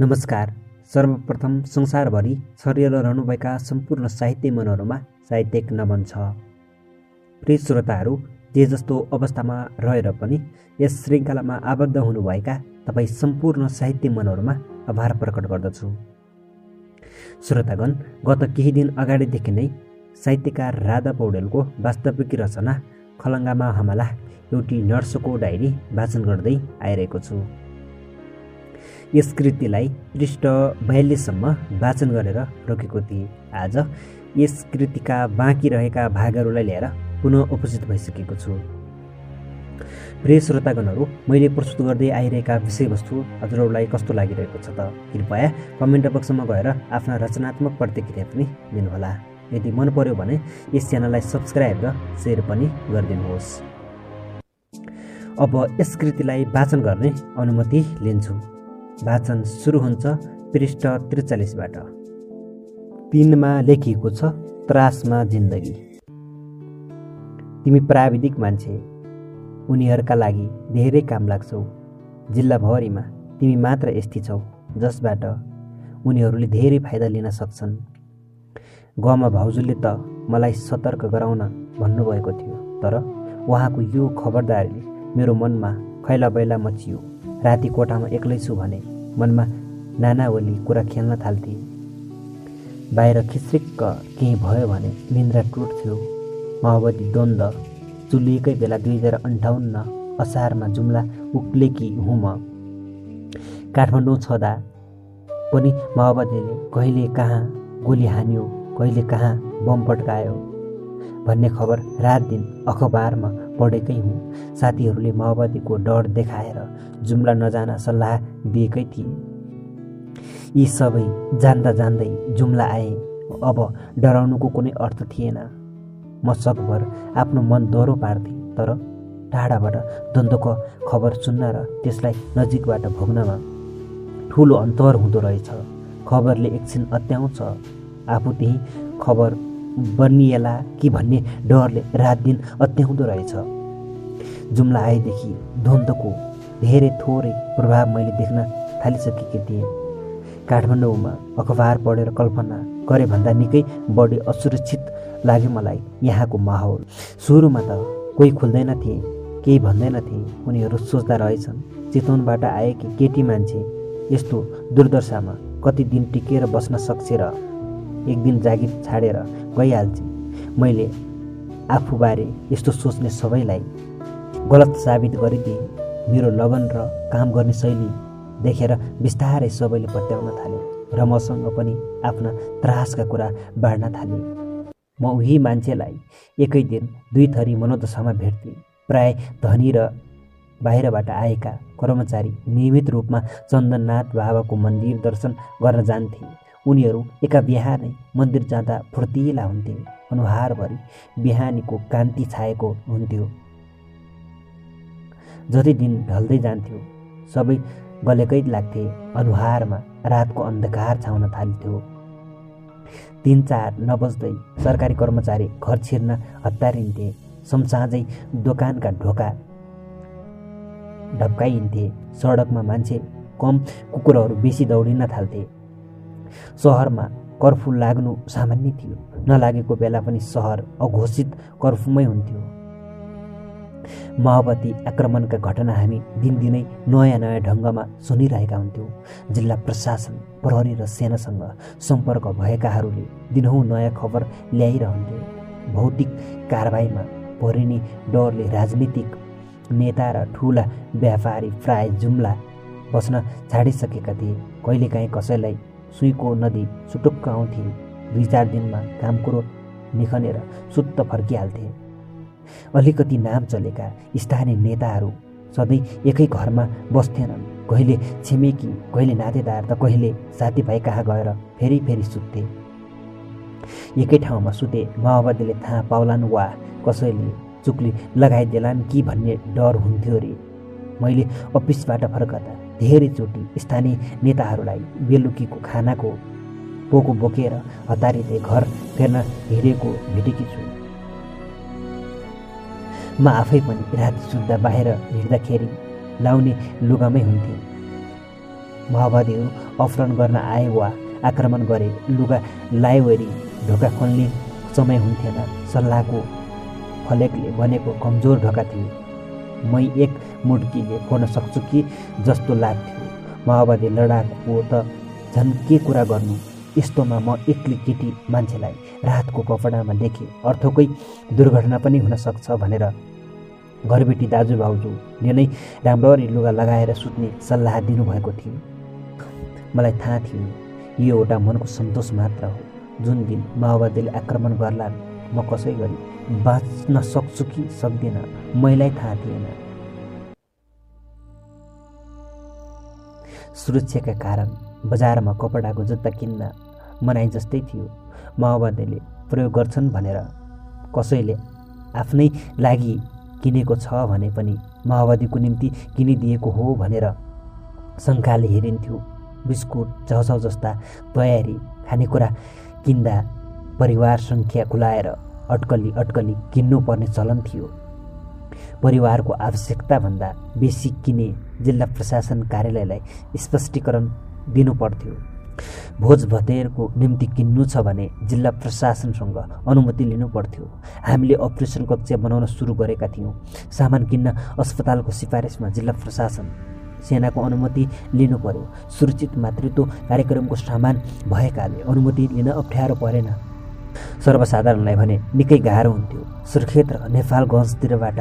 नमस्कार। सर्वप्रथम संसारभरि छरिएर रहनुभएका सम्पूर्ण साहित्य मनहरूमा साहित्यिक नमन छ। प्रिय श्रोताहरू जे जस्तो अवस्थामा रहेर पनि यस श्रृङ्खलामा आबद्ध हुनुभएका तपाईँ सम्पूर्ण साहित्य मनहरूमा आभार प्रकट गर्दछु। श्रोतागण गत केही दिन अगाडिदेखि नै साहित्यकार राधा पौडेलको वास्तविक रचना खलङ्गामा हमाला एउटी नर्सको डायरी वाचन गर्दै आइरहेको छु। यस कृतिलाई पृष्ठ बयालिससम्म वाचन गरेर रोकेको थिएँ। आज यस कृतिका बाँकी रहेका भागहरूलाई लिएर पुनः उपस्थित भइसकेको छु। प्रिय श्रोतागणहरू मैले प्रस्तुत गर्दै आइरहेका विषयवस्तु हजुरहरूलाई कस्तो लागिरहेको छ त? कृपया कमेन्ट बक्समा गएर आफ्ना रचनात्मक प्रतिक्रिया पनि दिनुहोला। यदि मन पर्यो भने यस च्यानललाई सब्सक्राइब र सेयर पनि गरिदिनुहोस्। अब यस कृतिलाई वाचन गर्ने अनुमति लिन्छु। वाचन सुरु हुन्छ पृष्ठ त्रिचालिसबाट। तिनमा लेखिएको छ त्रासमा जिन्दगी। तिमी प्राविधिक मान्छे उनीहरूका लागि धेरै काम लाग्छौ। जिल्लाभरिमा तिमी मात्र यस्ती छौ जसबाट उनीहरूले धेरै फाइदा लिन सक्छन्। गाउँमा भाउजूले त मलाई सतर्क गराउन भन्नुभएको थियो तर उहाँको यो खबरदारीले मेरो मनमा खैला बैला मचियो। राति कोठामा एक्लै छु भने मनमा नानावली कुरा खेल्न थाल्थे। बाहिर खिच्रिक्क केही भयो भने निन्द्रा टुट्थ्यो। माओवादी द्वन्द चुलिएकै बेला दुई हजार अन्ठाउन्न असारमा जुम्ला उक्लेकी हुँ म काठमाडौँ छँदा पनि माओवादीले कहिले कहाँ गोली हान्यो कहिले कहाँ बम पड्कायो भन्ने खबर रात दिन अखबारमा पढेकै हुँ। साथीहरूले माओवादीको डर देखाएर जुम्ला नजान सल्लाह दिएकै थिए। यी सबै जान्दा जान्दै जुम्ला आए। अब डराउनुको कुनै अर्थ थिएन। म सकभर आफ्नो मन दोहोरो पार्थेँ तर टाढाबाट द्वन्द्वको खबर सुन्न र त्यसलाई नजिकबाट भोग्नमा ठुलो अन्तर हुँदो रहेछ। खबरले एकछिन अत्याउँछ। आफू त्यही खबर बनिएला कि भन्ने डरले रात दिन अत्याउँदो रहेछ। जुम्ला आएदेखि द्वन्द्वको धेरै थोरै प्रभाव मैले देख्न थालिसकेकी थिएँ। काठमाडौँमा अखबार पढेर कल्पना गरे भन्दा निकै बढी असुरक्षित लाग्यो मलाई यहाँको माहौल। सुरुमा त कोही खुल्दैन थिए केही भन्दैन थिए उनीहरू सोच्दा रहेछन् चितवनबाट आएकी केटी मान्छे यस्तो दुर्दशामा कति दिन टिकेर बस्न सक्छ र एक दिन जागिर छाडेर गइहाल्छ मैले आफूबारे यस्तो सोच्ने सबैलाई गलत साबित गरिदिएँ मेरो लगन र काम गर्ने शैली देखेर बिस्तारै सबैले पत्याउन थाले र मसँग पनि आफ्ना त्रासका कुरा बाँड्न थाले। म उही मान्छेलाई एकै दिन दुई थरी मनोदशामा भेट्थेँ। प्राय धनी र बाहिरबाट आएका कर्मचारी नियमित रूपमा चन्दननाथ बाबाको मन्दिर दर्शन गर्न जान्थे। उनीहरू एका बिहानै मन्दिर जाँदा फुर्तिला हुन्थे अनुहारभरि बिहानीको कान्ति छाएको हुन्थ्यो। जति दिन ढल्दै जान्थ्यो सबै गलेकै लाग्थे अनुहारमा रातको अन्धकार छाउन थाल्थ्यो। तिन चार नबज्दै सरकारी कर्मचारी घर छिर्न हतारिन्थे समसाँझै दोकानका ढोका ढप्काइन्थे सडकमा मान्छे कम कुकुरहरू बेसी दौडिन थाल्थे। सहरमा कर्फ्यू लाग्नु सामान्य थियो। नलागेको बेला पनि सहर अघोषित कर्फ्यूमै हुन्थ्यो। माओवादी आक्रमणका घटना हामी दिनदिनै नयाँ नयाँ ढङ्गमा सुनिरहेका हुन्थ्यौँ। जिल्ला प्रशासन प्रहरी र सेनासँग सम्पर्क भएकाहरूले दिनहुँ नयाँ खबर ल्याइरहन्थे। भौतिक कारवाहीमा परिने डरले राजनीतिक नेता र ठुला व्यापारी प्राय जुम्ला बस्न छाडिसकेका थिए। कहिलेकाहीँ कसैलाई सुईको नदी सुटुक्क आउँथे। दुई चार दिनमा काम कुरो निखनेर सुत्त फर्किहाल्थे। अलिकति नाम चलेका स्थानीय नेताहरू सधैँ एकै घरमा बस्थेनन्। कहिले छिमेकी कहिले नातेदार त कहिले साथीभाइ कहाँ गएर फेरि फेरि सुत्थे। एकै ठाउँमा सुते माओवादीले थाहा पाउलान् वा कसैले चुक्ली लगाइदेलान् कि भन्ने डर हुन्थ्यो अरे मैले अफिसबाट फर्कदा धेरैचोटि स्थानीय नेताहरूलाई बेलुकीको खानाको पोको बोकेर हतारिँदै घर फेर्न हिँडेको भेटेकी छु। म आफै पनि राति सुत्दा बाहिर हिँड्दाखेरि लाउने लुगामै हुन्थे। माओवादीहरू अपहरण गर्न आए वा आक्रमण गरे लुगा लाइवरी ढोका खोल्ने समय हुन्थेन। सल्लाहको फलेकले बनेको कमजोर ढोका थियो मै एक मुड्कीले फोड्न सक्छु कि जस्तो लाग्थ्यो। माओवादी लडाकु त झन् के कुरा गर्नु? यस्तोमा म एक्लै केटी मान्छेलाई राहतको कपडामा देखेँ। अर्थकै दुर्घटना पनि हुनसक्छ भनेर घरबेटी दाजुभाउजूले नै राम्ररी लुगा लगाएर सुत्ने सल्लाह दिनुभएको थियो। मलाई थाहा थियो यो एउटा मनको सन्तोष मात्र हो। जुन दिन माओवादीले आक्रमण गर्ला म कसै गरी बाँच्न सक्छु कि सक्दिनँ? मैलाई थाहा थिएन। सुरक्षाका कारण बजारमा कपडाको जुत्ता किन्न मनाइ जस्तै थियो। माओवादीले प्रयोग गर्छन् भनेर कसैले आफ्नै लागि किनेको छ भने पनि माओवादीको निम्ति किनिदिएको हो भनेर शङ्काले हेरिन्थ्यो। बिस्कुट झसौ जस्ता तयारी खानेकुरा किन्दा परिवार सङ्ख्या खुलाएर अट्कली अट्कली किन्नुपर्ने चलन थियो। परिवारको आवश्यकताभन्दा बेसी किने जिल्ला प्रशासन कार्यालयलाई स्पष्टीकरण दिनुपर्थ्यो। भोज भतेरको निम्ति किन्नु छ भने जिल्ला प्रशासनसँग अनुमति लिनु पर्थ्यो हामीले अपरेसन कक्ष बनाउन सुरु गरेका थियौँ। सामान किन्न अस्पतालको सिफारिसमा जिल्ला प्रशासन सेनाको अनुमति लिनु पर्यो सुरक्षित मातृत्व कार्यक्रमको सामान भएकाले अनुमति लिन अप्ठ्यारो परेन। सर्वसाधारणलाई भने निकै गाह्रो हुन्थ्यो। सुर्खेत र नेपालगञ्जतिरबाट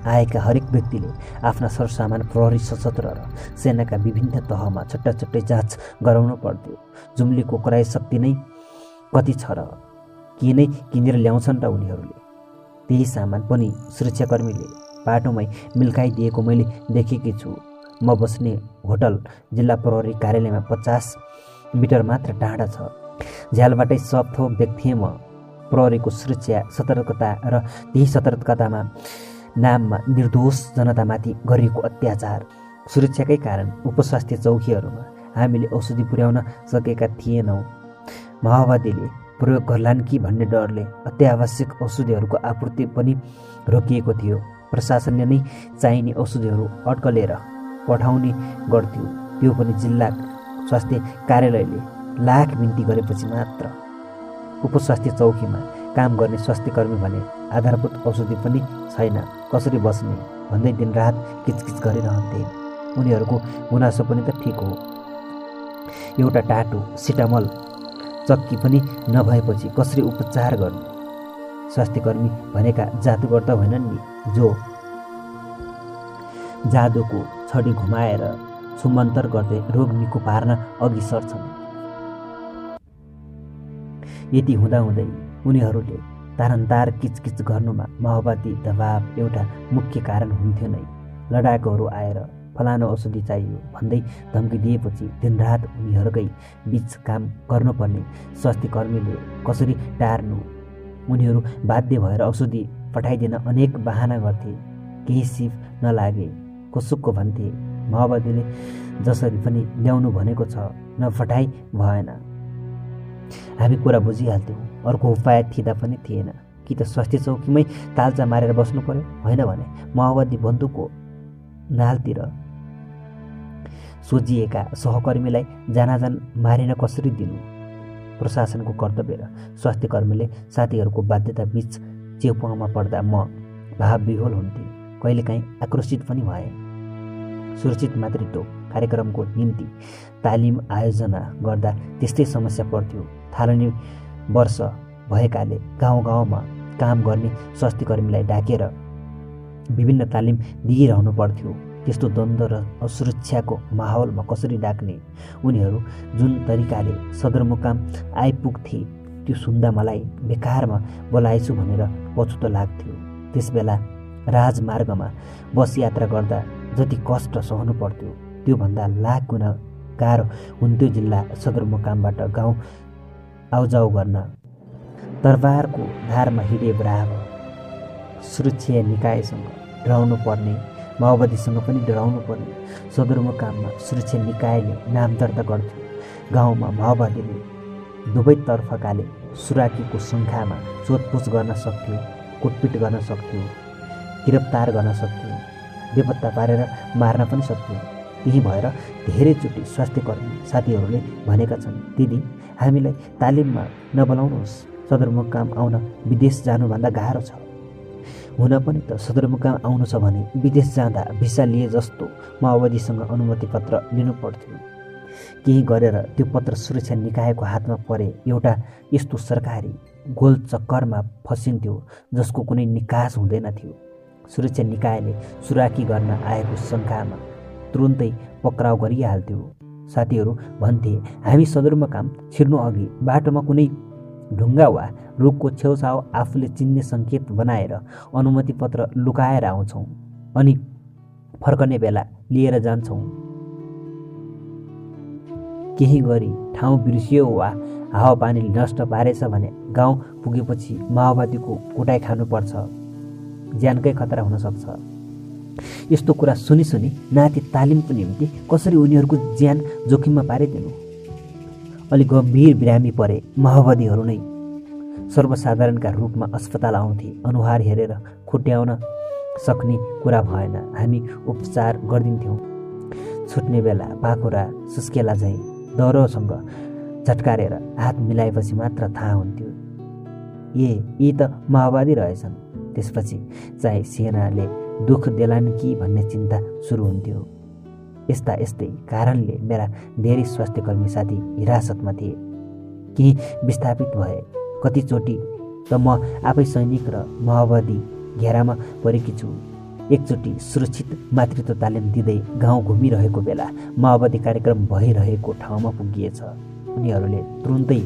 आएका हरेक व्यक्तिले आफ्ना सरसामान प्रहरी सशस्त्र र सेनाका विभिन्न तहमा छट्टा छट्टै जाँच गराउनु पर्थ्यो। जुम्लीको कराई शक्ति नै कति छ र के नै किनेर ल्याउँछन् र उनीहरूले। त्यही सामान पनि सुरक्षाकर्मीले बाटोमै मिल्काइदिएको मैले देखेकी छु। म बस्ने होटल जिल्ला प्रहरी कार्यालयमा पचास मिटर मात्र टाढा छ। झ्यालबाटै सब थोक देख्थेँ म प्रहरीको सुरक्षा सतर्कता र त्यही सतर्कतामा नाममा निर्दोष जनतामाथि गरिएको अत्याचार सुरक्षाकै कारण उपस्वास्थ्य चौकीहरूमा हामीले औषधि पुर्याउन सकेका थिएनौँ। माओवादीले प्रयोग गर्लान् कि भन्ने डरले अत्यावश्यक औषधिहरूको आपूर्ति पनि रोकिएको थियो। प्रशासनले नै चाहिने औषधिहरू अड्कलेर पठाउने गर्थ्यो। त्यो पनि जिल्ला स्वास्थ्य कार्यालयले लाख बिन्ती गरेपछि मात्र उपस्वास्थ्य चौकीमा काम गर्ने स्वास्थ्यकर्मी भने आधारभूत औषधि पनि छैन। कसरी बस्ने भन्दै दिनरात किचकिच गरिरहन्थे। उनीहरूको गुनासो पनि त ठिक हो। एउटा टाटो सिटामल चक्की पनि नभएपछि कसरी उपचार गर्नु? स्वास्थ्यकर्मी भनेका जादुगर त होइनन् नि जो जादुको छडी घुमाएर सुमन्तर गर्दै रोग निको पार्न अघि सर्छन्। यति हुँदाहुँदै उनीहरूले तारन्तार किचकिच गर्नुमा माओवादी दबाव एउटा मुख्य कारण हुन्थ्यो नै। लडाकुहरू आएर फलानो औषधि चाहियो भन्दै धम्की दिएपछि दिनरात उनीहरूकै बिच काम गर्नुपर्ने स्वास्थ्य कर्मीले कसरी टार्नु? उनीहरू बाध्य भएर औषधि पठाइदिन अनेक बाहना गर्थे। केही सिप नलागे कसुक्को भन्थे माओवादीले जसरी पनि ल्याउनु भनेको छ नफटाइ भएन। हामी कुरा बुझिहाल्थ्यौँ। अर्को उपाय थिँदा पनि थिएन। कि त स्वास्थ्य चौकीमै तालचा मारेर बस्नु पर्यो? होइन भने माओवादी बन्दुकको नालतिर सोझिएका सहकर्मीलाई जानाजान मारिन कसरी दिनु? प्रशासनको कर्तव्य र स्वास्थ्य कर्मीले साथीहरूको बाध्यता बिच चेउपाउमा पर्दा म भावविहोल हुन्थेँ। कहिलेकाहीँ आक्रोशित पनि भए। सुरक्षित मातृत्व कार्यक्रमको निम्ति तालिम आयोजना गर्दा त्यस्तै समस्या पर्थ्यो। थालनी वर्ष भएकाले गाउँ गाउँमा काम गर्ने स्वास्थ्यकर्मीलाई डाकेर विभिन्न तालिम दिइरहनु पर्थ्यो। त्यस्तो द्वन्द्व र असुरक्षाको माहौलमा कसरी डाक्ने? उनीहरू जुन तरिकाले सदरमुकाम आइपुग्थे त्यो सुन्दा मलाई बेकारमा बोलाएछु भनेर पछुतो लाग्थ्यो। त्यसबेला राजमार्गमा बस यात्रा गर्दा जति कष्ट सहनु पर्थ्यो त्योभन्दा लाख गुणा गाह्रो हुन्थ्यो जिल्ला सदरमुकामबाट गाउँ आउजाउ गर्न। दरबारको धारमा हिँडे ब्राह सुरक्षा निकायसँग डराउनु पर्ने माओवादीसँग पनि डराउनु पर्ने सदरमुकाममा सुरक्षा निकायले नाम दर्ता गर्थ्यो। गाउँमा माओवादीले दुवैतर्फकाले सुराकीको सङ्ख्यामा सोधपुछ गर्न सक्थ्यो कुटपिट गर्न सक्थ्यो गिरफ्तार गर्न सक्थ्यो बेपत्ता पारेर मार्न पनि सक्थ्यो। त्यही भएर धेरैचोटि स्वास्थ्यकर्मी साथीहरूले भनेका छन् दिदी हामीलाई तालिममा नबोलाउनुहोस्। सदरमुकाम आउन विदेश जानुभन्दा गाह्रो छ। हुन पनि त सदरमुकाम आउनु छ भने विदेश जाँदा भिसा लिए जस्तो माओवादीसँग अनुमति पत्र लिनु पर्थ्यो। केही गरेर त्यो पत्र सुरक्षा निकायको हातमा परे एउटा यस्तो सरकारी गोल चक्करमा फसिन्थ्यो जसको कुनै निकास हुँदैन थियो। सुरक्षा निकायले सुराकी गर्न आएको शङ्कामा तुरुन्तै पक्राउ गरिहाल्थ्यो। साथीहरू भन्थे हामी सदरमुकाम छिर्नु अघि बाटोमा कुनै ढुङ्गा वा रुखको छेउछाउ आफूले चिन्ने सङ्केत बनाएर अनुमति पत्र लुकाएर आउँछौँ अनि फर्कने बेला लिएर जान्छौँ। केही गरी ठाउँ बिर्सियो वा हावापानीले नष्ट पारेछ भने गाउँ पुगेपछि माओवादीको कुटाइ खानुपर्छ। ज्यानकै खतरा हुनसक्छ। यस्तो कुरा सुनि सुनि नाति तालिमको निम्ति कसरी उनीहरूको ज्यान जोखिममा पारिदिनु? अलि गम्भीर बिरामी परे माओवादीहरू नै सर्वसाधारणका रूपमा अस्पताल आउँथे अनुहार हेरेर खुट्याउन सक्ने कुरा भएन। हामी उपचार गरिदिन्थ्यौँ। छुट्ने बेला पाखुरा सुस्केला झैँ दह्रोसँग झट्कारेर हात मिलाएपछि मात्र थाहा हुन्थ्यो। ए यी त माओवादी रहेछन्। त्यसपछि चाहे सेनाले दुःख देलान् कि भन्ने चिन्ता सुरु हुन्थ्यो। यस्ता यस्तै कारणले मेरा धेरै स्वास्थ्यकर्मी साथी हिरासतमा थिए। केही विस्थापित भए। कतिचोटि त म आफै सैनिक र माओवादी घेरामा परेकी छु। एकचोटि सुरक्षित मातृत्व तालिम दिँदै गाउँ घुमिरहेको बेला माओवादी कार्यक्रम भइरहेको ठाउँमा पुगिएछ। उनीहरूले तुरुन्तै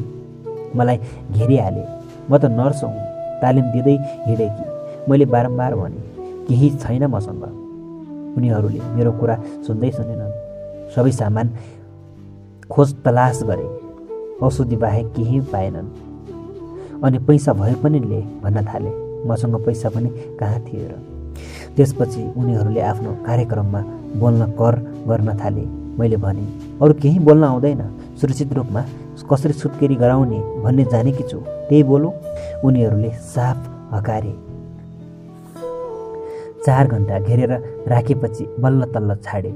मलाई घेरिहाले। म त नर्स हुँ। तालिम दिँदै हिँडेकी। मैले बारम्बार भने केही छैन मसँग। उनीहरूले मेरो कुरा सुन्दै सुनेनन्। सबै सामान खोज तलास गरे। औषधि बाहेक केही पाएनन्। अनि पैसा भए पनि ले भन्न थाले। मसँग पैसा पनि कहाँ थियो र? त्यसपछि उनीहरूले आफ्नो कार्यक्रममा बोल्न कर गर्न थाले। मैले भने अरू केही बोल्न आउँदैन। सुरक्षित रूपमा कसरी सुत्केरी गराउने भन्ने जानेकी छु। त्यही बोलु। उनीहरूले साफ हकारे। चार घन्टा घेरेर राखेपछि बल्ल तल्ल छाडे।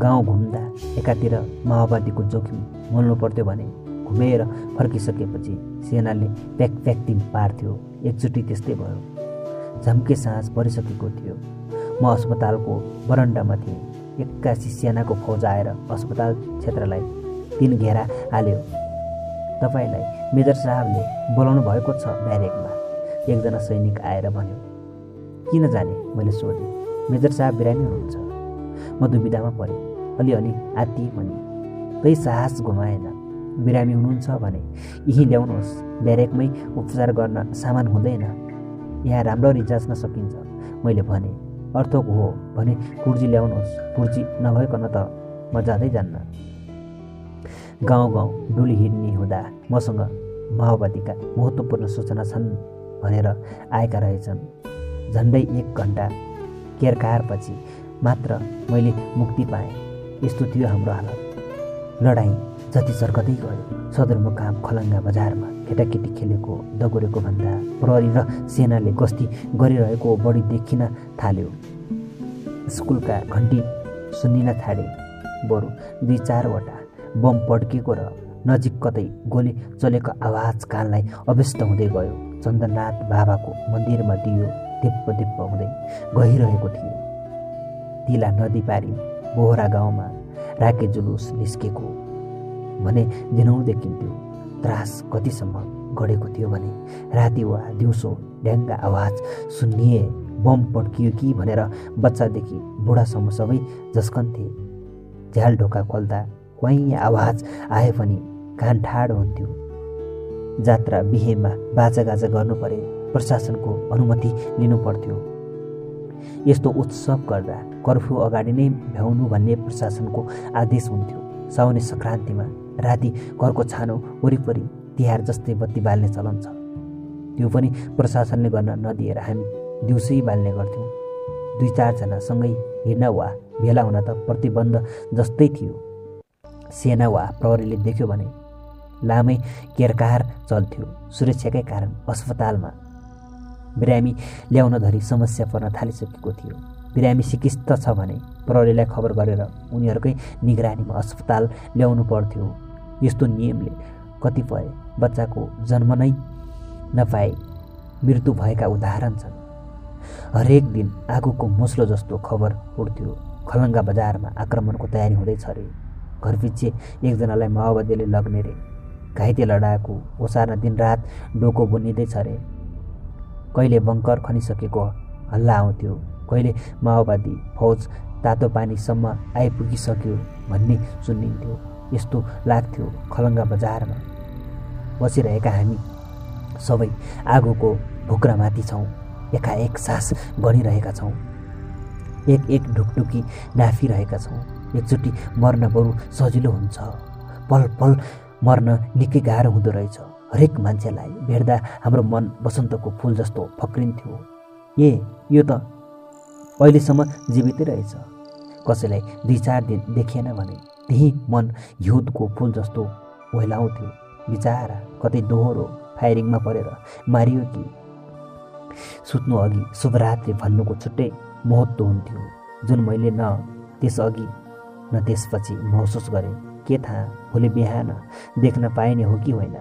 गाउँ घुम्दा एकातिर माओवादीको जोखिम मोल्नु पर्थ्यो भने घुमेर फर्किसकेपछि सेनाले प्याक प्याक तिम पार्थ्यो। एकचोटि त्यस्तै भयो। झम्के साँझ परिसकेको थियो। म अस्पतालको बरन्डामा थिएँ। एक्कासी सेनाको फौज आएर अस्पताल क्षेत्रलाई तिन घेरा हाल्यो। तपाईँलाई मेजर साहबले बोलाउनु भएको छ ब्यारेकमा। एकजना सैनिक आएर भन्यो किन जाने? मैले सोधेँ मेजर साहब बिरामी हुनुहुन्छ। म दुविधामा परेँ। अलिअलि आत्ती पनि त्यही साहस गुमाएन। बिरामी हुनुहुन्छ भने यहीँ ल्याउनुहोस्। ब्यारेकमै उपचार गर्न सामान हुँदैन। यहाँ राम्ररी जाँच्न सकिन्छ मैले भने अर्थको हो भने कुर्जी ल्याउनुहोस्। कुर्जी नभइकन त म जाँदै जान्न। गाउँ गाउँ डुली हिँड्ने हुँदा मसँग माओवादीका महत्त्वपूर्ण सूचना छन् भनेर आएका रहेछन्। झन्डै एक घन्टा केरकारपछि मात्र मैले मुक्ति पाएँ। यस्तो थियो हाम्रो हालत। लडाइँ जति चर्कदै गयो सदरमुकाम खलङ्गा बजारमा केटाकेटी खेलेको दगुरेको भन्दा प्रहरी र सेनाले गस्ती गरिरहेको बढी देखिन थाल्यो। स्कुलका घन्टी सुनिन थाले। बरु दुई चारवटा बम पड्किएको र नजिक कतै गोली चलेको आवाज कानलाई अभ्यस्त हुँदै गयो। चन्द्रनाथ बाबाको मन्दिरमा दियो। दिप्प दिप्प हुँदै गइरहेको थियो। तिला नदी पारी बोहरा गाउँमा राके जुलुस निस्केको भने दिनौँ देखिन्थ्यो त्रास कतिसम्म गढेको थियो भने राति वा दिउँसो ड्याङ्गा आवाज सुन्निए बम पड्कियो कि भनेर बच्चादेखि बुढासम्म सबै झस्कन्थे झ्याल ढोका खोल्दा क्वाइ आवाज आए पनि कान ठाडो हुन्थ्यो। जात्रा बिहेमा बाजागाजा गर्नु परे। प्रशासनको अनुमति लिनु पर्थ्यो यस्तो उत्सव गर्दा कर्फ्यू अगाडि नै भ्याउनु भन्ने प्रशासनको आदेश हुन्थ्यो। साउने सङ्क्रान्तिमा राति घरको छानो वरिपरि तिहार जस्तै बत्ती बाल्ने चलन छ। त्यो पनि प्रशासनले गर्न नदिएर हामी दिउँसै बाल्ने गर्थ्यौँ। दुई चारजना सँगै हिँड्न वा भेला हुन त प्रतिबन्ध जस्तै थियो। सेना वा प्रहरीले देख्यो भने लामै केरकार चल्थ्यो। सुरक्षाकै कारण अस्पतालमा बिरामी ल्याउन धरी समस्या पर्न थालिसकेको थियो। बिरामी सिकिस्त छ भने प्रहरीलाई खबर गरेर उनीहरूकै निगरानीमा अस्पताल ल्याउनु पर्थ्यो। यस्तो नियमले कतिपय बच्चाको जन्म नै नपाए मृत्यु भएका उदाहरण छन्। हरेक दिन आगोको मुस्लो जस्तो खबर उड्थ्यो खलङ्गा बजारमा आक्रमणको तयारी हुँदैछ अरे घरपिच्छे एकजनालाई माओवादीले लग्ने रे घाइते लडाएको ओसार्न दिनरात डोको बुनिँदैछ अरे कहिले बङ्कर खनिसकेको हल्ला आउँथ्यो कहिले माओवादी फौज तातो पानीसम्म आइपुगिसक्यो भन्ने सुनिन्थ्यो। यस्तो लाग्थ्यो खलङ्गा बजारमा। बसिरहेका हामी सबै आगोको भुक्रामाथि छौँ एकाएक सास गनिरहेका छौँ। एक एक ढुकढुकी नाफिरहेका छौँ। एकचोटि मर्न बरु सजिलो हुन्छ। पल पल मर्न निकै गाह्रो हुँदो रहेछ। हरेक मान्छेलाई भेट्दा हाम्रो मन बसन्तको फुल जस्तो फक्रिन्थ्यो। ए यो त अहिलेसम्म जीवितै रहेछ। कसैलाई दुई चार दिन देखिएन भने त्यही मन हिउँदको फुल जस्तो ओइलाउँथ्यो बिचारा कतै दोहोरो फायरिङमा परेर मारियो कि? सुत्नु अघि शुभरात्रि भन्नुको छुट्टै महत्त्व हुन्थ्यो जुन मैले न त्यसअघि न त्यसपछि महसुस गरेँ। के थाहा भोलि बिहान देख्न पाइने हो कि होइन?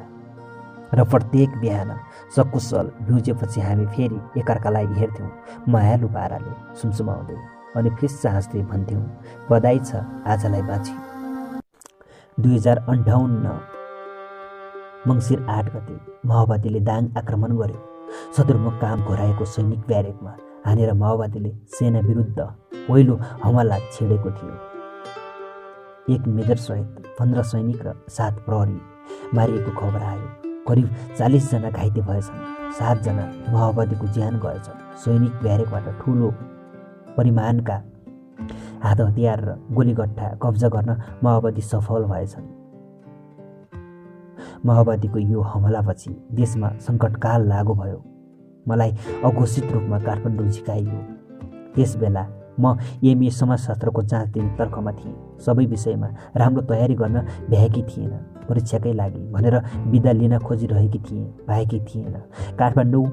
र प्रत्येक बिहान सकुशल भ्युजेपछि हामी फेरि एकअर्कालाई हेर्थ्यौँ मायालु पाराले सुमसुमाउँदै अनि फिस हाँस्दै भन्थ्यौँ बधाई छ आजलाई बाँची दुई हजार अन्ठाउन्न मङ्सिर आठ गते माओवादीले दाङ आक्रमण गर्यो। सदरमुकाम घोराएको सैनिक ब्यारेकमा हानेर माओवादीले सेना विरुद्ध पहिलो हमला छेडेको थियो। एक मेजरसहित पन्ध्र सैनिक र सात प्रहरी मारिएको खबर आयो। करिब चालिसजना घाइते भएछन्। सातजना माओवादीको ज्यान गएछ सैनिक ब्यारेकबाट ठुलो परिमाणका हात हतियार र गोलीगट्ठा कब्जा गर्न माओवादी सफल भएछन्। माओवादीको यो हमलापछि देशमा सङ्कटकाल लागु भयो। मलाई अघोषित रूपमा काठमाडौँ झिकाइयो। त्यसबेला म एमए समाजशास्त्रको जाँच दिने तर्खमा थिएँ। सबै विषयमा राम्रो तयारी गर्न भ्याएकी थिएन। परीक्षाकै लागि भनेर बिदा लिन खोजिरहेकी थिएँ पाएकी थिएन। काठमाडौँ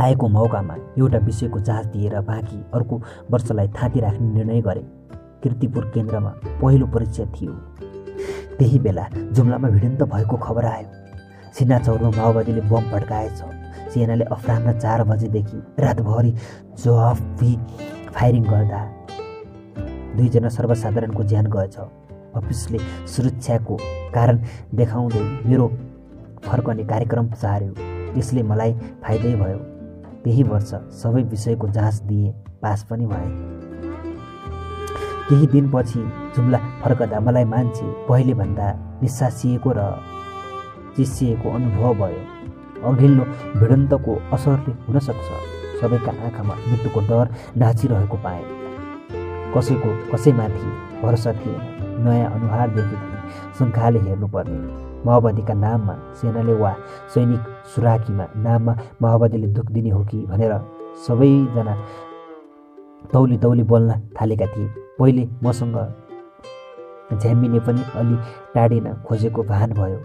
आएको मौकामा एउटा विषयको जाँच दिएर बाँकी अर्को वर्षलाई थाँती राख्ने निर्णय गरे। किर्तिपुर केन्द्रमा पहिलो परीक्षा थियो। त्यही बेला जुम्लामा भिडन्त भएको खबर आयो। सिन्नाचौरमा माओवादीले बम भड्काएछ। सेनाले अपराह्न चार बजेदेखि रातभरि जवाफी फायरिङ गर्दा दुईजना सर्वसाधारणको ज्यान गएछ। अफिसले सुरक्षाको कारण देखाउँदै मेरो फर्कने कार्यक्रम चार्यो यसले मलाई फाइदै भयो। त्यही वर्ष सबै विषयको जाँच दिए पास पनि भए। केही दिनपछि जुम्ला फर्कदा मलाई मान्छे पहिलेभन्दा निस्सासिएको र चिसिएको अनुभव भयो। अघिल्लो भिडन्तको असरले हुनसक्छ। सबैका आँखामा मृत्युको डर नाचिरहेको पाएँ। कसैको कसैमाथि भरोसा थिएन। नयाँ अनुहार देखे पनि शङ्खाले हेर्नुपर्ने। माओवादीका नाममा सेनाले वा सैनिक सुराकीमा नाममा माओवादीले दुख दिने हो कि भनेर सबैजना तौली तौली बोल्न थालेका थिए। पहिले मसँग झ्याम्मिने पनि अलि टाढिन खोजेको भान भयो।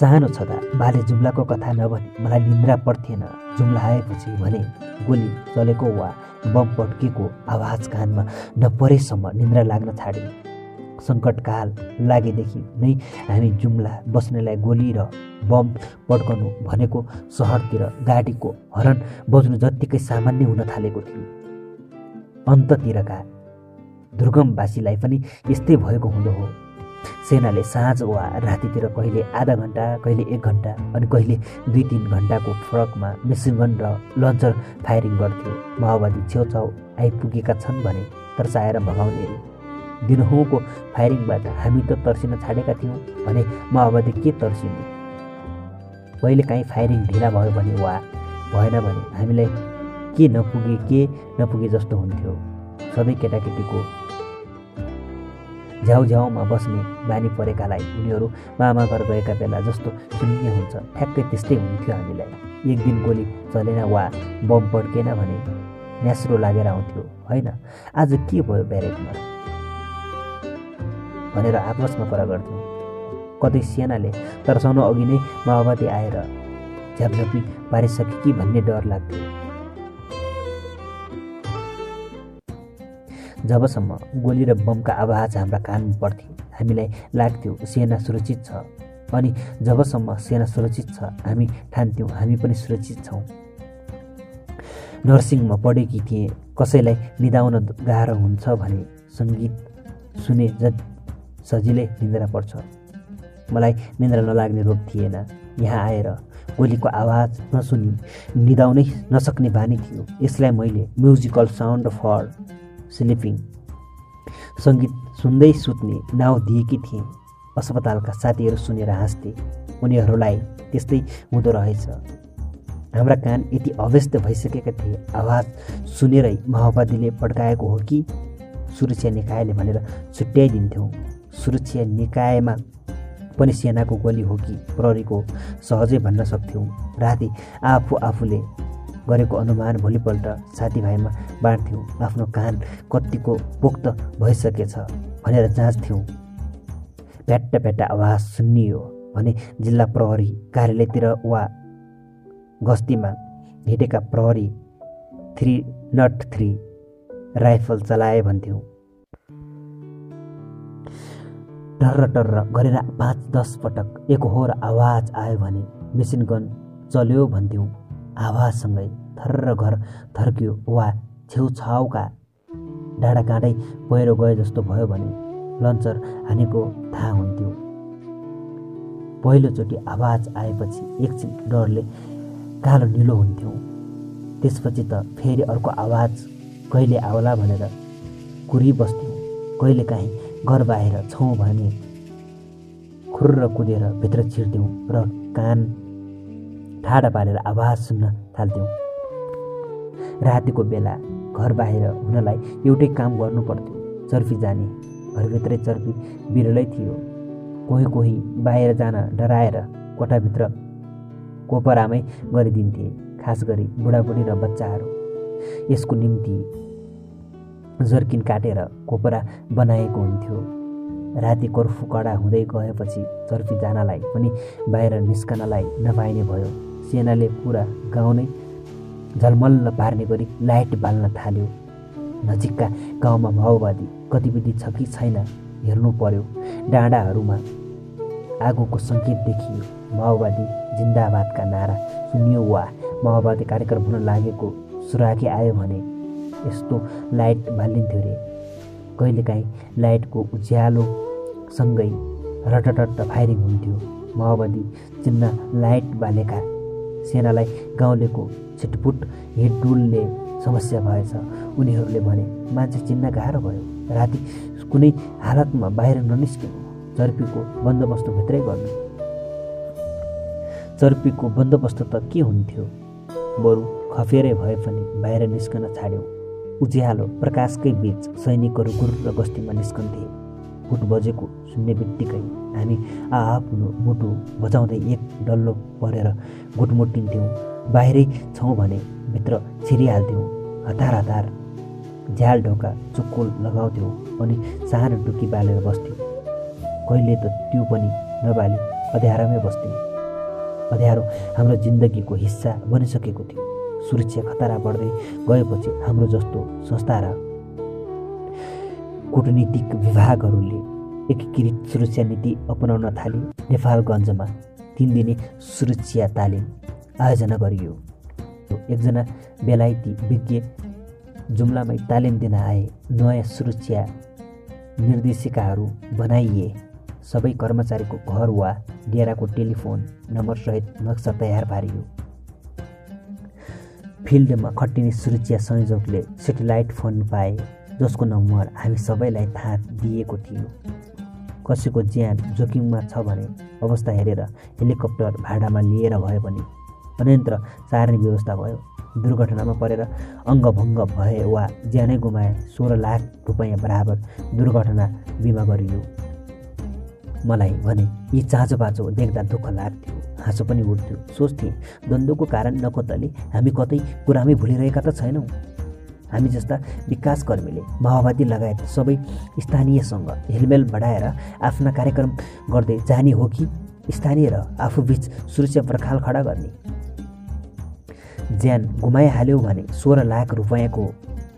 सानो छँदा बाले जुम्लाको कथा नभनी मलाई निन्द्रा पर्थेन। जुम्ला आएपछि भने गोली चलेको वा बम पड्केको आवाज कानमा नपरेसम्म निन्द्रा लाग्न थाले। सङ्कटकाल लागेदेखि नै हामी जुम्ला बस्नेलाई गोली र बम पड्कनु भनेको सहरतिर गाडीको हरन बज्नु जत्तिकै सामान्य हुन थालेको थियो। अन्ततिरका दुर्गमवासीलाई पनि यस्तै भएको हुँदो हो। सेनाले साँझ वा रातितिर कहिले आधा घन्टा कहिले एक घन्टा अनि कहिले दुई तिन घन्टाको फरकमा मेसिनगन र लन्चर फायरिङ गर्थ्यो। माओवादी छेउछाउ आइपुगेका छन् भने तर्साएर भगाउने दिनहुँको फायरिङबाट हामी त तर्सिन छाडेका थियौँ भने माओवादी के तर्सिने? कहिले काहीँ फायरिङ ढिला भयो भने वा भएन भने हामीलाई के नपुगे के नपुगे जस्तो हुन्थ्यो। सधैँ केटाकेटीको झ्याउझ्याउमा बस्ने बानी परेकालाई उनीहरू मामा घर गएका बेला जस्तो शून्य हुन्छ। ठ्याक्कै त्यस्तै हुन्थ्यो हामीलाई। एक दिन गोली चलेन वा बम पड्केन भने न्यास्रो लागेर आउँथ्यो होइन? आज के भयो ब्यारेकमा? भनेर आपसमा कुरा गर्थ्यौँ। कतै सेनाले तर्साउनु अघि नै माओवादी आएर झ्यापझ्यापी पारिसके कि भन्ने डर लाग्थ्यो। जबसम्म गोली र बमका आवाज हाम्रा कानमा पर्थ्यो हामीलाई लाग्थ्यो सेना सुरक्षित छ। अनि जबसम्म सेना सुरक्षित छ हामी ठान्थ्यौँ हामी पनि सुरक्षित छौँ। नर्सिङमा पढेकी थिएँ कसैलाई निदाउन गाह्रो हुन्छ भने सङ्गीत सुने ज सजिलै निन्द्रा पर्छ। मलाई निन्द्रा नलाग्ने रोग थिएन। यहाँ आएर गोलीको आवाज नसुनी निदाउनै नसक्ने बानी थियो। यसलाई मैले म्युजिकल साउन्ड फर स्लिपिङ सङ्गीत सुन्दै सुत्ने नाउँ दिएकी थिएँ। अस्पतालका साथीहरू सुनेर हाँस्थे। उनीहरूलाई त्यस्तै हुँदो रहेछ। हाम्रा कान यति अव्यस्त भइसकेका थिए। आवाज सुनेरै माओवादीले पड्काएको हो कि सुरक्षा निकायले भनेर छुट्याइदिन्थ्यौँ। सुरक्षा निकायमा पनि सेनाको गोली हो कि प्रहरीको सहजै भन्न सक्थ्यौँ। राति आफू आफूले गरेको अनुमान भोलिपल्ट साथीभाइमा बाँड्थ्यौँ। आफ्नो कान कतिको पोक्त भइसकेछ भनेर जाँच्थ्यौँ। प्याट्टा प्याट्टा आवाज सुनियो भने जिल्ला प्रहरी कार्यालयतिर वा गस्तीमा हिँडेका प्रहरी थ्री नट थ्री राइफल चलाए भन्थ्यौँ। टर्र टर्र गरेर पाँच दस पटक एकहोर आवाज आयो भने मेसिन गन चल्यो भन्थ्यौँ। आवाजसँगै थर्र घर थर्क्यो वा छेउछाउका डाँडा काँडै पहिरो गए जस्तो भयो भने लन्चर हानेको थाहा हुन्थ्यो। पहिलोचोटि आवाज आएपछि एकछिन डरले कालो निलो हुन्थ्यौँ। त्यसपछि त फेरि अर्को आवाज कहिले आउला? भनेर कुरिबस्थ्यौँ। कहिलेकाहीँ घर बाहिर छौँ भने खुर्र कुदेर भित्र छिर्थ्यौँ र कान ठाडा पारेर आवाज सुन्न थाल्थ्यौँ। रातिको बेला घर बाहिर हुनलाई एउटै काम गर्नु पर्थ्यो। चर्फी जाने घरभित्रै चर्फी बिरलै थियो। कोही कोही बाहिर जान डराएर कोठाभित्र कोपरामै गरिदिन्थे खास गरी बुढाबुढी र बच्चाहरू। यसको निम्ति जर्किन काटेर कोपरा बनाएको हुन्थ्यो। राति कर्फु कडा हुँदै गएपछि चर्फी जानलाई पनि बाहिर निस्कनलाई नपाइने भयो। सेनाले पुरा गाउँ नै झलमल्ल पार्ने गरी लाइट बाल्न थाल्यो। नजिकका गाउँमा माओवादी गतिविधि छ कि छैन हेर्नु पर्यो। डाँडाहरूमा आगोको सङ्केत देखियो। माओवादी जिन्दाबादका नारा सुनियो वा माओवादी कार्यक्रम हुन लागेको सुराकी आयो भने यस्तो लाइट बालिन्थ्यो रे। कहिलेकाहीँ लाइटको उज्यालोसँगै रटटट फायरिङ हुन्थ्यो। माओवादी चिन्न लाइट बालेका सेनालाई गाउँलेको छिटपुट हिडडुलले समस्या भएछ। उनीहरूले भने मान्छे चिन्न गाह्रो भयो। राति कुनै हालतमा बाहिर ननिस्किनु। चर्पीको बन्दोबस्त भित्रै गर्नु। चर्पीको बन्दोबस्त त के हुन्थ्यो? बरु खफेरै भए पनि बाहिर निस्कन छाड्यौँ। उज्यालो प्रकाशकै बिच सैनिकहरू गुर्र गस्तीमा निस्कन्थे। फुट बजेको सुन्ने बित्तिकै हामी आफ्नो मुटु बजाउँदै एक डल्लो परेर गुटमुटिन्थ्यौँ बाहिरै छौँ भने भित्र छिरिहाल्थ्यौँ। हतार हतार झ्याल ढोका चुक्को लगाउँथ्यौँ अनि सानो डुकी बालेर बस्थ्यौँ। कहिले त त्यो पनि नबाली अध्यारोमै बस्थ्यौँ। अध्यारो हाम्रो जिन्दगीको हिस्सा बनिसकेको थियो। सुरक्षा खतरा बढ्दै गएपछि हाम्रो जस्तो संस्था र कुटनीतिक विभागहरूले एकीकृत सुरक्षा नीति अपनाउन थाले। नेपालगञ्जमा तिन दिने सुरक्षा तालिम आयोजना गरियो। एकजना बेलायती विज्ञ जुम्लामै तालिम दिन आए नयाँ सुरक्षा निर्देशिकाहरू बनाइए। सबै कर्मचारीको घर वा डेराको टेलिफोन नम्बरसहित नक्सा तयार पारियो। फिल्डमा खटिने सुरक्षा संयोजकले सेटेलाइट फोन पाए। जसको नम्बर हामी सबैलाई थाहा दिएको थियो। कसैको ज्यान जोखिममा छ भने अवस्था हेरेर हेलिकप्टर भाडामा लिएर भयो भने अनन्त्र सार्ने व्यवस्था भयो। दुर्घटनामा परेर अङ्गभङ्ग भए वा ज्यानै गुमाए सोह्र लाख रुपियाँ बराबर दुर्घटना बिमा गरियो। मलाई भने यी चाँचो बाँचो देख्दा दुःख लाग्थ्यो हाँसो पनि उठ्थ्यो। सोच्थेँ द्वन्द्वको कारण नकतले हामी कतै कुरामै भुलिरहेका त छैनौँ। हामी जस्ता विकासकर्मीले माओवादी लगायत सबै स्थानीयसँग हेलमेल बढाएर आफ्ना कार्यक्रम गर्दै जाने हो कि? स्थानीय र आफूबीच सुरक्षा पर्खाल खडा गर्ने। ज्यान गुमाइहाल्यो भने सोह्र लाख रुपियाँको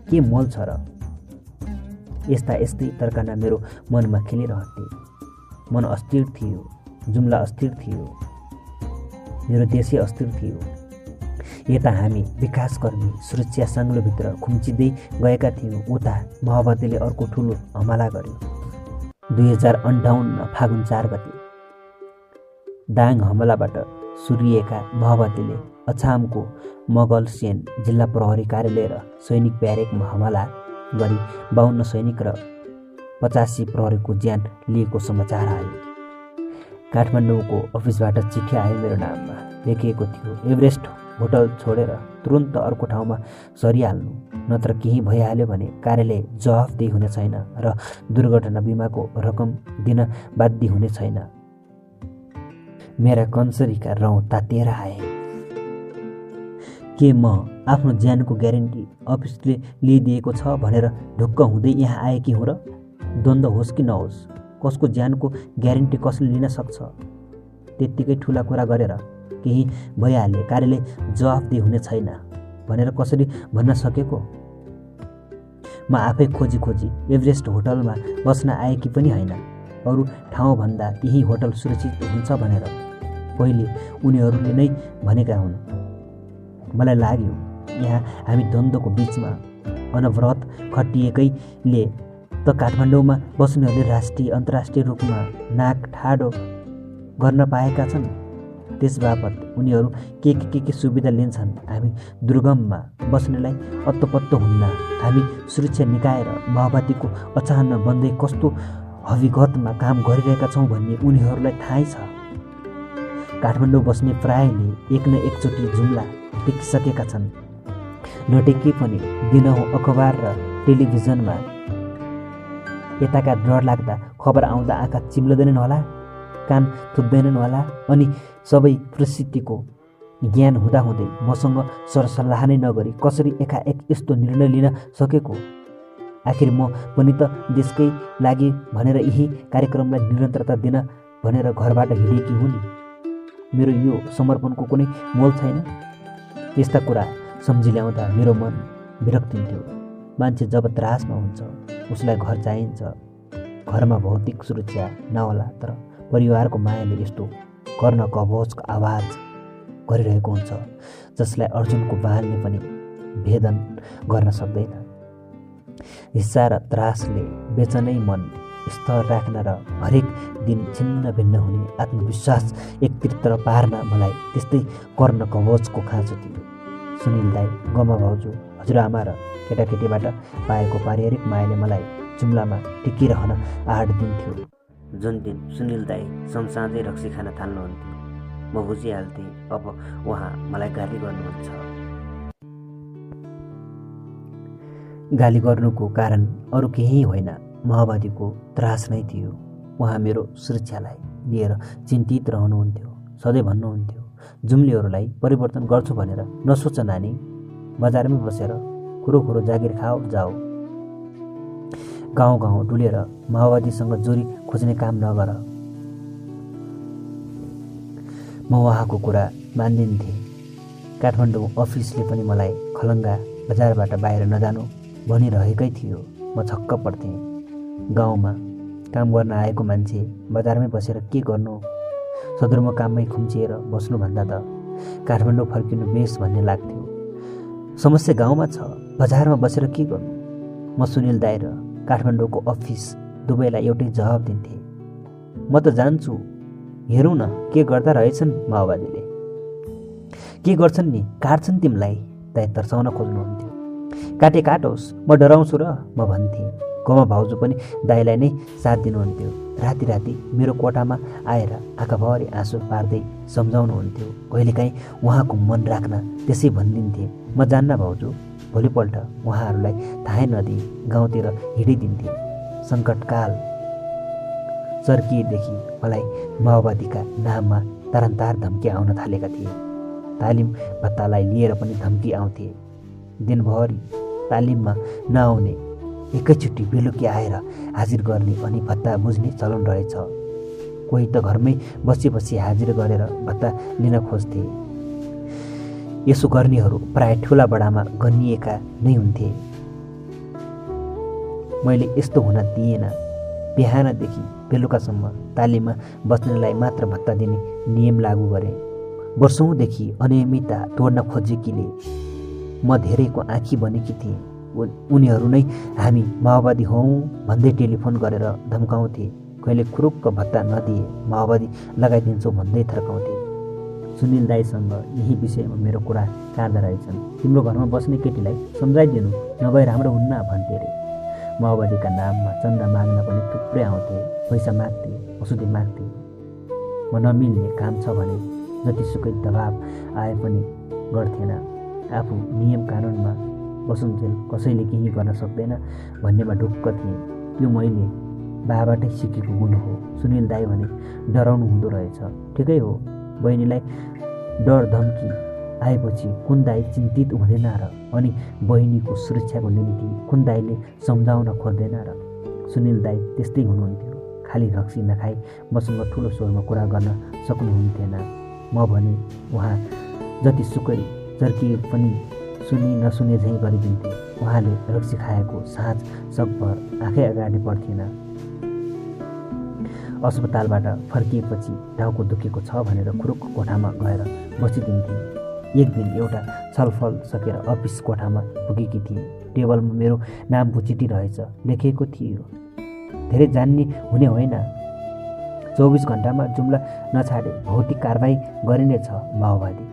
के मोल छ र? यस्ता यस्तै तर्काना मेरो मनमा खेलिरहन्थे। मन अस्थिर थियो जुम्ला अस्थिर थियो। मेरो देशै अस्थिर थियो। यता हामी विकासकर्मी सुरक्षा साङ्लोभित्र खुम्चिँदै गएका थियौँ उता माओवादीले अर्को ठुलो हमला गर्यो। दुई हजार अन्ठाउन्न फागुन चार गते दाङ हमलाबाट सुरिएका माओवादीले अछामको मगल सेन जिल्ला प्रहरी कार्यालय र सैनिक ब्यारेकमा हमला गरी बाहन्न सैनिक र पचासी प्रहरीको ज्यान लिएको समाचार आयो। काठमाडौँको अफिसबाट चिठी आयो मेरो नाममा। लेखिएको थियो एभरेस्ट होटल छोडेर तुरन्त अर्को ठाउँमा सरिहाल्नु। नत्र केही भइहाल्यो भने कार्यालय जवाफदेही हुने छैन र दुर्घटना बिमाको रकम दिन बाध्य हुने छैन। मेरा कन्सरीका रौँ तातिएर आए। के म आफ्नो ज्यानको ग्यारेन्टी अफिसले लिइदिएको छ भनेर ढुक्क हुँदै यहाँ आएकी हुँ र? द्वन्द्व होस् कि नहोस् कसको ज्यानको ग्यारेन्टी कसले लिन सक्छ? त्यत्तिकै ठुला कुरा गरेर केही भइहाले कार्यालय जवाफदेही हुने छैन भनेर कसरी भन्न सकेको? म आफै खोजी खोजी एभरेस्ट होटलमा बस्न आएकी पनि होइन। अरू ठाउँभन्दा यही होटल सुरक्षित हुन्छ भनेर पहिले उनीहरूले नै भनेका हुन्। मलाई लाग्यो यहाँ हामी द्वन्द्वको बिचमा अनवरत खटिएकैले त काठमाडौँमा बस्नेहरूले राष्ट्रिय अन्तर्राष्ट्रिय रूपमा नाक ठाडो गर्न पाएका छन्। त्यसबापत उनीहरू के के के के सुविधा लिन्छन्? हामी दुर्गममा बस्नेलाई अत्तो हुन्न। हामी सुरक्षा निकाय र माओवादीको अचानक बन्दै कस्तो हविगतमा काम गरिरहेका छौँ भन्ने उनीहरूलाई थाहै छ। काठमाडौँ बस्ने प्रायले एक न एकचोटि जुम्ला टेकिसकेका छन्। नटेकी पनि दिनहुँ अखबार र टेलिभिजनमा यताका डर लाग्दा खबर आउँदा आँखा चिम्लदैनन् होला कान थुक्दैनन् होला अनि सबै परिस्थितिको ज्ञान हुँदाहुँदै मसँग सरसल्लाह नै नगरी कसरी एकाएक यस्तो निर्णय लिन सकेको? आखिर म पनि त देशकै लागि भनेर यही कार्यक्रमलाई निरन्तरता दिन भनेर घरबाट हिँडेकी हुन् मेरो यो समर्पणको कुनै मोल छैन। यस्ता कुरा सम्झिल्याउँदा मेरो मन विरक्तिन्थ्यो। मान्छे जब त्रासमा हुन्छ उसलाई घर चाहिन्छ। घरमा भौतिक सुरक्षा नहोला तर परिवारको मायाले यस्तो कर्ण कवचको आवाज गरिरहेको हुन्छ जसलाई अर्जुनको बालले पनि भेदन गर्न सक्दैन। हिस्सा र त्रासले बेचनै मन स्तर राख्न र हरेक दिन छिन्न भिन्न हुने आत्मविश्वास एकतिर पार्न मलाई त्यस्तै कर्ण कवचको खाँचो थियो। सुनिल दाई गमा भाउजू हजुरआमा र केटाकेटीबाट पाएको पारिवारिक मायाले मलाई जुम्लामा टिकिरहन आँट दिन्थ्यो जुन दिन सुनिल दाई समसाँझै रक्सी खान थाल्नुहुन्थ्यो म बुझिहाल्थेँ अब उहाँ मलाई गाली गर्नुहुन्छ। गाली गर्नुको कारण अरू केही होइन माओवादीको त्रास नै थियो। उहाँ मेरो सुरक्षालाई लिएर चिन्तित रहनुहुन्थ्यो सधैँ भन्नुहुन्थ्यो जुम्लीहरूलाई परिवर्तन गर्छु भनेर नसोच नानी बजारमै बसेर कुरो कुरो जागिर खाऊ जाऊ गाउँ गाउँ डुलेर माओवादीसँग जोरी खोज्ने काम नगर। म उहाँको कुरा मानिदिन्थेँ। काठमाडौँ अफिसले पनि मलाई खलङ्गा बजारबाट बाहिर नजानु भनिरहेकै थियो। म छक्क पर्थेँ गाउँमा काम गर्न आएको मान्छे बजारमै बसेर के गर्नु? सदरमुकाममै खुम्चिएर बस्नुभन्दा त काठमाडौँ फर्किनु बेस भन्ने लाग्थ्यो। समस्या गाउँमा छ। बजारमा बसेर के गर्नु? म सुनिल दाई र काठमाडौँको अफिस दुवैलाई एउटै जवाब दिन्थे। म त जान्छु हेरौँ न के गर्दा रहेछन् माओवादीले। के गर्छन् नि काट्छन् तिमीलाई? दाइ तर्साउन खोज्नुहुन्थ्यो। काटे काटोस् म डराउँछु र म भन्थेँ। गोमा भाउजू पनि दाईलाई नै साथ दिनुहुन्थ्यो। राति राति मेरो कोठामा आएर आँखाभरि आँसु पार्दै सम्झाउनुहुन्थ्यो। कहिलेकाहीँ उहाँको मन राख्न त्यसै भनिदिन्थे। म जान्न भाउजू भोलिपल्ट उहाँहरूलाई थाहै नदिई गाउँतिर हिँडिदिन्थे। सङ्कटकाल चर्किएदेखि मलाई माओवादीका नाममा तारन्तार धम्की आउन थालेका थिए। तालिम भत्तालाई लिएर पनि धम्की आउँथे। दिनभरि तालिममा नआउने एकैचोटि बेलुकी आएर हाजिर गर्ने अनि भत्ता बुझ्ने चलन रहेछ। कोही त घरमै बसी बसी हाजिर गरेर भत्ता लिन खोज्थे। यसो गर्नेहरू प्राय ठुला बडामा गनिएका नै हुन्थे। मैले यस्तो हुन दिएन। बिहानदेखि बेलुकासम्म तालिममा बस्नेलाई मात्र भत्ता दिने नियम लागू गरेँ। वर्षौँदेखि अनियमितता तोड्न खोजेकीले म धेरैको आँखी बनेकी थिएँ। उनीहरू नै हामी माओवादी हौँ भन्दै टेलिफोन गरेर धम्काउँथे। कहिले खुरुक्क भत्ता नदिए माओवादी लगाइदिन्छौ भन्दै थर्काउँथे। सुनिल दाईसँग यही विषयमा मेरो कुरा काँदा रहेछन्। तिम्रो घरमा बस्ने केटीलाई सम्झाइदिनु नभए राम्रो हुन्न भन्थे अरे माओवादीका नाममा चन्दा माग्न पनि थुप्रै आउँथे पैसा माग्थे औषधि माग्थे। म नमिल्ने काम छ भने जतिसुकै दबाब आए पनि गर्थेन। आफू नियम कानुनमा बसुन्जेल कसैले केही गर्न सक्दैन भन्नेमा ढुक्क थिएँ। त्यो मैले बाबाटै सिकेको गुण हो। सुनिल दाई भने डराउनु हुँदो रहेछ। ठिकै हो। बहिनीलाई डर धम्की आएपछि कुन दाई चिन्तित हुँदैन र अनि बहिनीको सुरक्षाको निम्ति कुन दाईले सम्झाउन खोज्दैन र सुनिल दाई त्यस्तै हुनुहुन्थ्यो। खालि रक्सी नखाई मसँग ठुलो स्वरमा कुरा गर्न सक्नुहुन्थेन। म भने उहाँ जति सुकै चर्किए पनि सुनि नसुने झैँ गरिदिन्थे। उहाँले रक्सी खाएको साँझ सकभर आँखै अगाडि पर्थेन अस्पतालबाट फर्किएपछि टाउको दुखेको छ भनेर खुरुक कोठामा गएर बसिदिन्थे। एक दिन एउटा छलफल सकेर अफिस कोठामा पुगेकी थिएँ। टेबलमा मेरो नामको चिठी रहेछ लेखिएको थियो। धेरै जान्ने हुने होइन। चौबिस घन्टामा जुम्ला नछाडे भौतिक कारवाही गरिनेछ माओवादी।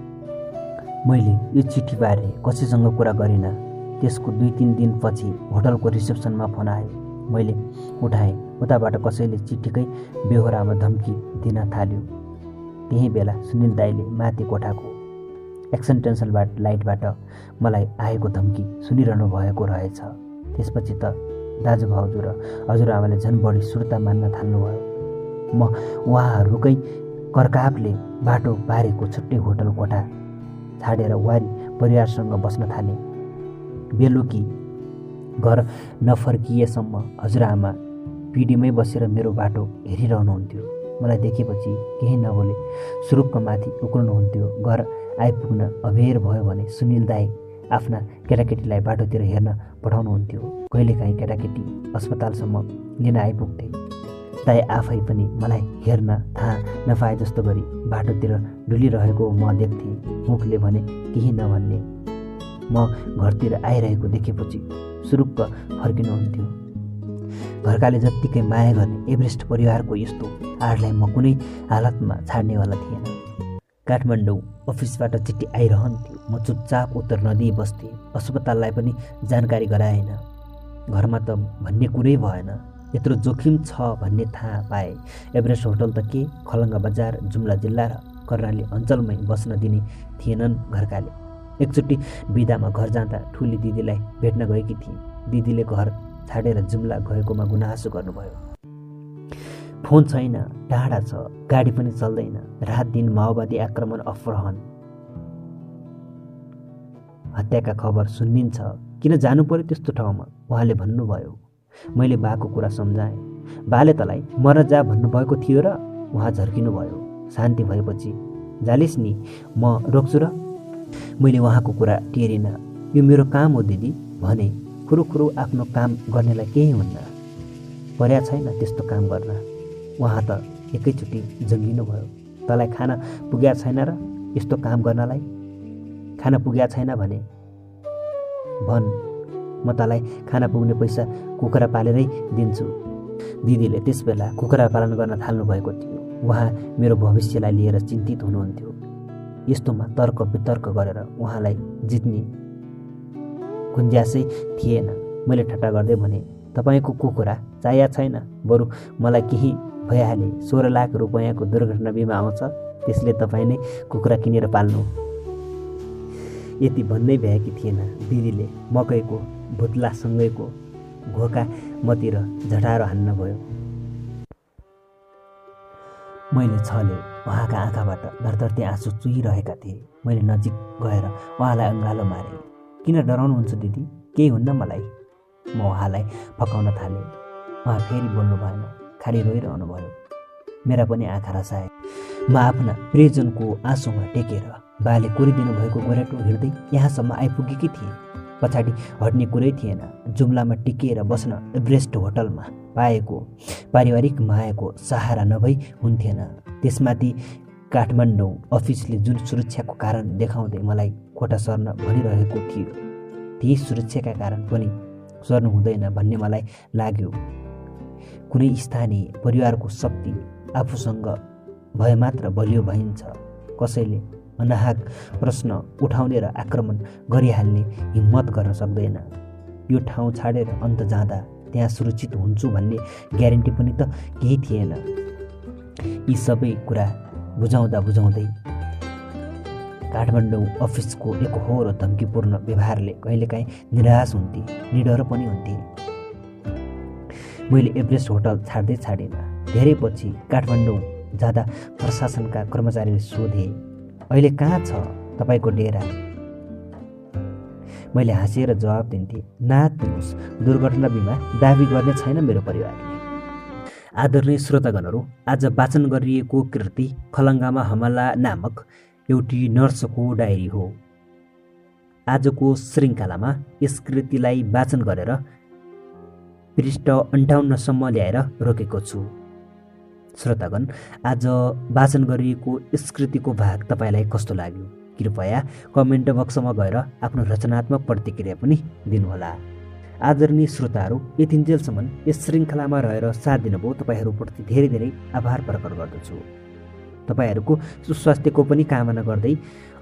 मैले यो चिठीबारे कसैसँग कुरा गरिनँ। त्यसको दुई तिन दिनपछि होटलको रिसेप्सनमा फोन आयो। मैले उठाएँ उताबाट कसैले चिठीकै बेहोरामा धम्की दिन थाल्यो। त्यही बेला सुनिल दाईले माथि कोठाको एक्सन टेन्सनबाट लाइटबाट मलाई आएको धम्की सुनिरहनु भएको रहेछ। त्यसपछि त दाजु भाउजू र हजुरआमाले झन् बढी सुर्ता मान्न थाल्नुभयो। म उहाँहरूकै कर्कापले बाटो बारेको छुट्टै होटल कोठा छाडेर वारी परिवारसँग बस्न थाले। बेलुकी घर नफर्किएसम्म हजुरआमा पिँढीमै बसेर मेरो बाटो हेरिरहनुहुन्थ्यो। मलाई देखेपछि केही नबोले सुरुक्क माथि उक्लुनुहुन्थ्यो घर आइपुग्न अबेर भयो भने सुनिल दाई आफ्ना केटाकेटीलाई बाटोतिर हेर्न पठाउनुहुन्थ्यो। कहिलेकाहीँ केटाकेटी अस्पतालसम्म लिन आइपुग्थे। दाई आफै पनि मलाई हेर्न थाहा नपाए जस्तो गरी बाटोतिर डुलिरहेको म देख्थेँ। मुखले भने केही नभन्ने। म घरतिर आइरहेको देखेपछि सुरुक्क फर्किनुहुन्थ्यो। घरकाले जत्तिकै माया गर्ने एभरेस्ट परिवारको यस्तो आडलाई म कुनै हालतमा छाड्नेवाला थिएन। काठमाडौँ अफिसबाट चिठी आइरहन्थ्यो। म चुपचाप उत्तर नदिई बस्थेँ। अस्पताललाई पनि जानकारी गराएन। घरमा त भन्ने कुरै भएन। यत्रो जोखिम छ भन्ने थाहा पाए। एभरेस्ट होटल त के? खलङ्गा बजार जुम्ला जिल्ला र कर्णाली अञ्चलमै बस्न दिने थिएनन् घरकाले। एकचोटि बिदामा घर जाँदा ठुली दिदीलाई भेट्न गएकी थिएँ। दिदीले घर छाडेर जुम्ला गएकोमा गुनासो गर्नुभयो। फोन छैन टाढा छ गाडी पनि चल्दैन रात दिन माओवादी आक्रमण अफरहन। हत्याका खबर सुनिन्छ किन जानु पर्यो त्यस्तो ठाउँमा? उहाँले भन्नुभयो मैले बाको कुरा सम्झाएँ। बाले तलाई मर जा भन्नुभएको थियो र उहाँ झर्किनु भयो शान्ति भएपछि जालिस् नि म रोक्छु र? मैले उहाँको कुरा टेरिनँ। यो मेरो काम हो दिदी भने खुरुखुरु आफ्नो काम गर्नेलाई केही हुन्न। पर्या छैन त्यस्तो काम गर्न। उहाँ त एकैचोटि जङ्गिनु भयो। तँलाई खाना पुग्या छैन र यस्तो काम गर्नलाई? खाना पुग्या छैन भने? भन् म तँलाई खाना पुग्ने पैसा कुखुरा पालेरै दिन्छु। दिदीले त्यसबेला कुखुरा पालन गर्न थाल्नुभएको थियो। उहाँ मेरो भविष्यलाई लिएर चिन्तित हुनुहुन्थ्यो। यस्तोमा तर्क वितर्क गरेर उहाँलाई जित्ने गुन्जासै थिएन। मैले ठट्टा गर्दै भने तपाईँको कुखुरा चाहिया छैन बरु मलाई केही भइहाले सोह्र लाख रुपियाँको दुर्घटना बिमा आउँछ त्यसले तपाईँ नै कुखुरा किनेर पाल्नु यति भन्दै भ्याएकी थिएन दिदीले मकैको भुत्लासँगैको घोका मतिर झटारो हान्न भयो। मैले छले उहाँका आँखाबाट धरधर्ती आँसु चुहिरहेका थिए। मैले नजिक गएर उहाँलाई अङ्गालो मारेँ। किन डराउनुहुन्छ दिदी? केही हुन्न मलाई? म उहाँलाई फकाउन थालेँ। उहाँ फेरि बोल्नु भएन खालि रोइरहनु भयो मेरा पनि आँखा रसाए। म आफ्ना प्रियजनको आँसुमा टेकेर बाले कोरिदिनु भएको गोरेटो हिँड्दै यहाँसम्म आइपुगेकी थिएँ। पछाडि हट्ने कुरै थिएन। जुम्लामा टिकिएर बस्न एभरेस्ट होटलमा पाएको पारिवारिक मायाको सहारा नभई हुन्थेन। त्यसमाथि काठमाडौँ अफिसले जुन सुरक्षाको कारण देखाउँदै मलाई कोटा सर्न भनिरहेको थियो ती सुरक्षाका कारण पनि सर्नु हुँदैन भन्ने मलाई लाग्यो। कुनै स्थानीय परिवारको शक्ति आफूसँग भए मात्र बलियो भइन्छ। कसैले अनाहक प्रश्न उठाउने र आक्रमण गरिहाल्ने हिम्मत गर्न सक्दैन। यो ठाउँ छाडेर अन्त जाँदा त्यहाँ सुरक्षित हुन्छु भन्ने ग्यारेन्टी पनि त केही थिएन। यी सबै कुरा बुझाउँदा बुझाउँदै काठमाडौँ अफिसको एकहोरो धम्कीपूर्ण व्यवहारले कहिलेकाहीँ निराश हुन्थे निडर पनि हुन्थे। मैले एभरेस्ट होटल छाड्दै छाडिनँ धेरै पछि काठमाडौँ जाँदा प्रशासनका कर्मचारीले सोधे अहिले कहाँ छ तपाईँको डेरा? मैले हाँसेर जवाब दिन्थेँ नाच्नुहोस् दुर्घटना बिमा दावी गर्ने छैन मेरो परिवारले। आदरणीय श्रोतागणहरू आज वाचन गरिएको कृति खलङ्गामा हमला नामक एउटी नर्सको डायरी हो। आजको श्रृङ्खलामा यस कृतिलाई वाचन गरेर पृष्ठ अन्ठाउन्नसम्म ल्याएर रोकेको छु। श्रोतागण आज वाचन गरिएको यस कृतिको भाग तपाईँलाई कस्तो लाग्यो? कृपया कमेन्ट बक्समा गएर आफ्नो रचनात्मक प्रतिक्रिया पनि दिनुहोला। आदरणीय श्रोताहरू यतिन्जेलसम्म यस श्रृङ्खलामा रहेर साथ दिनुभयो तपाईँहरूप्रति धेरै धेरै आभार प्रकट गर्दछु। तपाईँहरूको सुस्वास्थ्यको पनि कामना गर्दै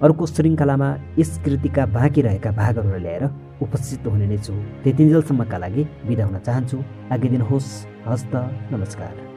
अर्को श्रृङ्खलामा यस कृतिका बाँकी रहेका भागहरू ल्याएर उपस्थित हुने नै छु। त्यतिन्जेलसम्मका लागि बिदा हुन चाहन्छु। आगे दिनुहोस् हस्त नमस्कार।